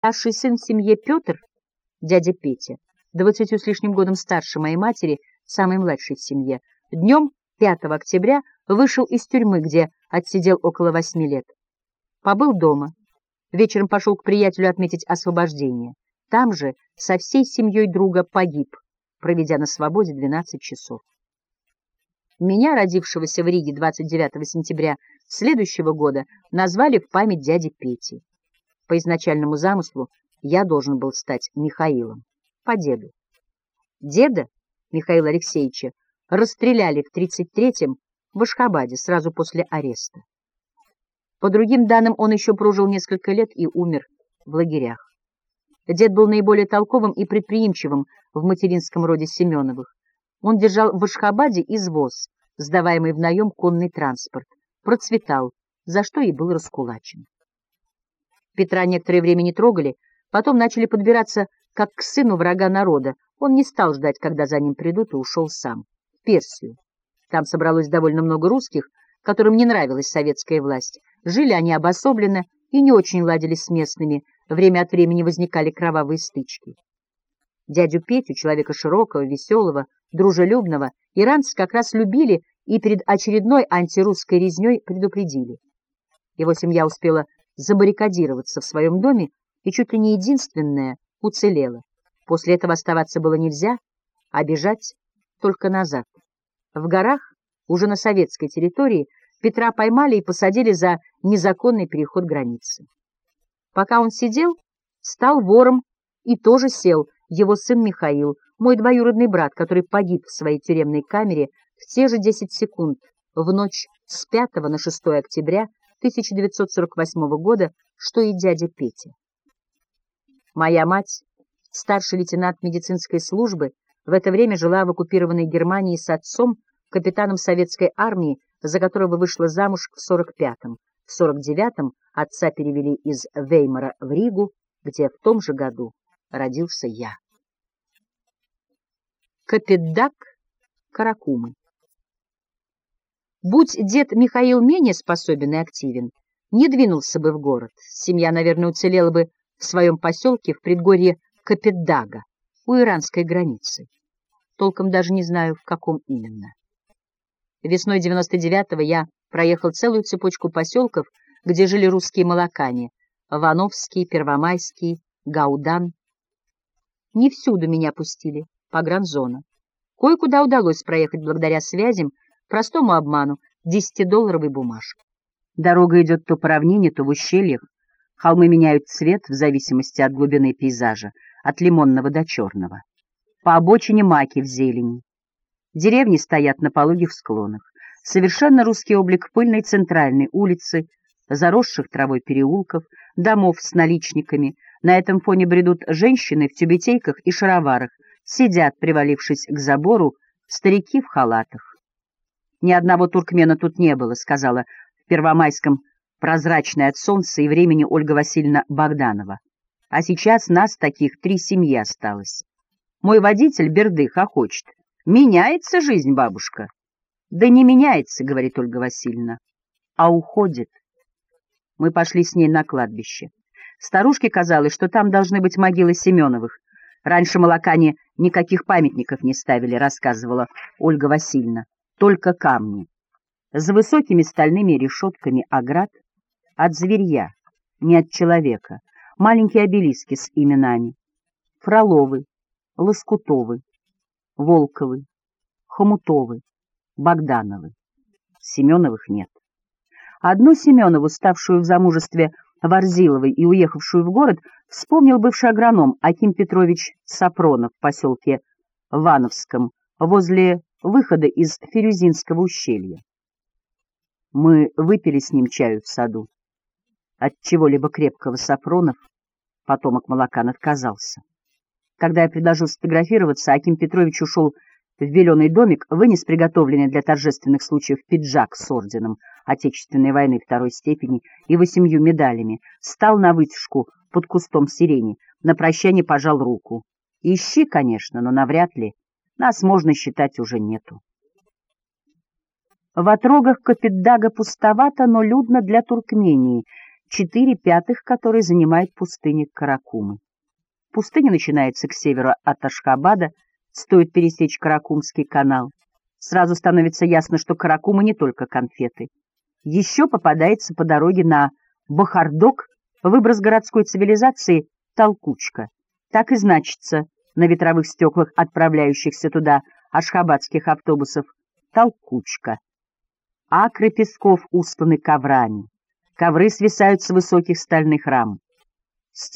Старший сын в семье Петр, дядя Петя, двадцатью с лишним годом старше моей матери, самый младший в семье, днем 5 октября вышел из тюрьмы, где отсидел около восьми лет. Побыл дома. Вечером пошел к приятелю отметить освобождение. Там же со всей семьей друга погиб, проведя на свободе 12 часов. Меня, родившегося в Риге 29 сентября следующего года, назвали в память дяди Пети. По изначальному замыслу я должен был стать Михаилом, по деду. Деда Михаила Алексеевича расстреляли в 33-м в Ашхабаде сразу после ареста. По другим данным, он еще прожил несколько лет и умер в лагерях. Дед был наиболее толковым и предприимчивым в материнском роде Семеновых. Он держал в Ашхабаде извоз, сдаваемый в наем конный транспорт, процветал, за что и был раскулачен. Петра некоторое время не трогали, потом начали подбираться как к сыну врага народа. Он не стал ждать, когда за ним придут, и ушел сам. В Персию. Там собралось довольно много русских, которым не нравилась советская власть. Жили они обособленно и не очень ладили с местными, время от времени возникали кровавые стычки. Дядю Петю, человека широкого, веселого, дружелюбного, иранцы как раз любили и перед очередной антирусской резней предупредили. Его семья успела забаррикадироваться в своем доме и чуть ли не единственная уцелела. После этого оставаться было нельзя, а бежать только назад. В горах, уже на советской территории, Петра поймали и посадили за незаконный переход границы. Пока он сидел, стал вором и тоже сел его сын Михаил, мой двоюродный брат, который погиб в своей тюремной камере в те же 10 секунд в ночь с 5 на 6 октября 1948 года, что и дядя Петя. Моя мать, старший лейтенант медицинской службы, в это время жила в оккупированной Германии с отцом, капитаном советской армии, за которого вышла замуж в 45-м. В 49-м отца перевели из Веймара в Ригу, где в том же году родился я. Капитдак Каракумы Будь дед Михаил менее способен и активен, не двинулся бы в город. Семья, наверное, уцелела бы в своем поселке в предгорье Капитдага, у иранской границы. Толком даже не знаю, в каком именно. Весной 99-го я проехал целую цепочку поселков, где жили русские молокане — Вановский, Первомайский, Гаудан. Не всюду меня пустили, погранзона. Кое-куда удалось проехать благодаря связям, простому обману, десятидолларовой бумажки. Дорога идет то по равнине, то в ущельях. Холмы меняют цвет в зависимости от глубины пейзажа, от лимонного до черного. По обочине маки в зелени. Деревни стоят на пологих склонах. Совершенно русский облик пыльной центральной улицы, заросших травой переулков, домов с наличниками. На этом фоне бредут женщины в тюбетейках и шароварах, сидят, привалившись к забору, старики в халатах. Ни одного туркмена тут не было, сказала в Первомайском прозрачная от солнца и времени Ольга Васильевна Богданова. А сейчас нас таких три семьи осталось. Мой водитель Берды хохочет. Меняется жизнь, бабушка. Да не меняется, говорит Ольга Васильевна, а уходит. Мы пошли с ней на кладбище. Старушке казалось, что там должны быть могилы Семеновых. Раньше молокане никаких памятников не ставили, рассказывала Ольга Васильевна только камни. За высокими стальными решетками оград от зверья, не от человека, маленькие обелиски с именами. Фроловы, Лоскутовы, Волковы, Хомутовы, Богдановы. Семеновых нет. Одну Семенову, ставшую в замужестве Варзиловой и уехавшую в город, вспомнил бывший агроном Аким Петрович Сапронов в поселке Вановском возле выхода из Фирюзинского ущелья. Мы выпили с ним чаю в саду. От чего-либо крепкого Сапронов потомок молока отказался. Когда я предложил сфотографироваться, Аким Петрович ушел в беленый домик, вынес приготовленный для торжественных случаев пиджак с орденом Отечественной войны второй степени и восемью медалями, встал на вытяжку под кустом сирени, на прощание пожал руку. Ищи, конечно, но навряд ли. Нас, можно считать, уже нету. В отрогах Капитдага пустовато, но людно для Туркмении. четыре пятых которой занимает пустыня Каракумы. Пустыня начинается к северу от Ашхабада, стоит пересечь Каракумский канал. Сразу становится ясно, что Каракума не только конфеты. Еще попадается по дороге на Бахардок выброс городской цивилизации Толкучка. Так и значится на ветровых стеклах отправляющихся туда ашхабадских автобусов Толкучка. Акры песков устланы коврами. Ковры свисают с высоких стальных рам.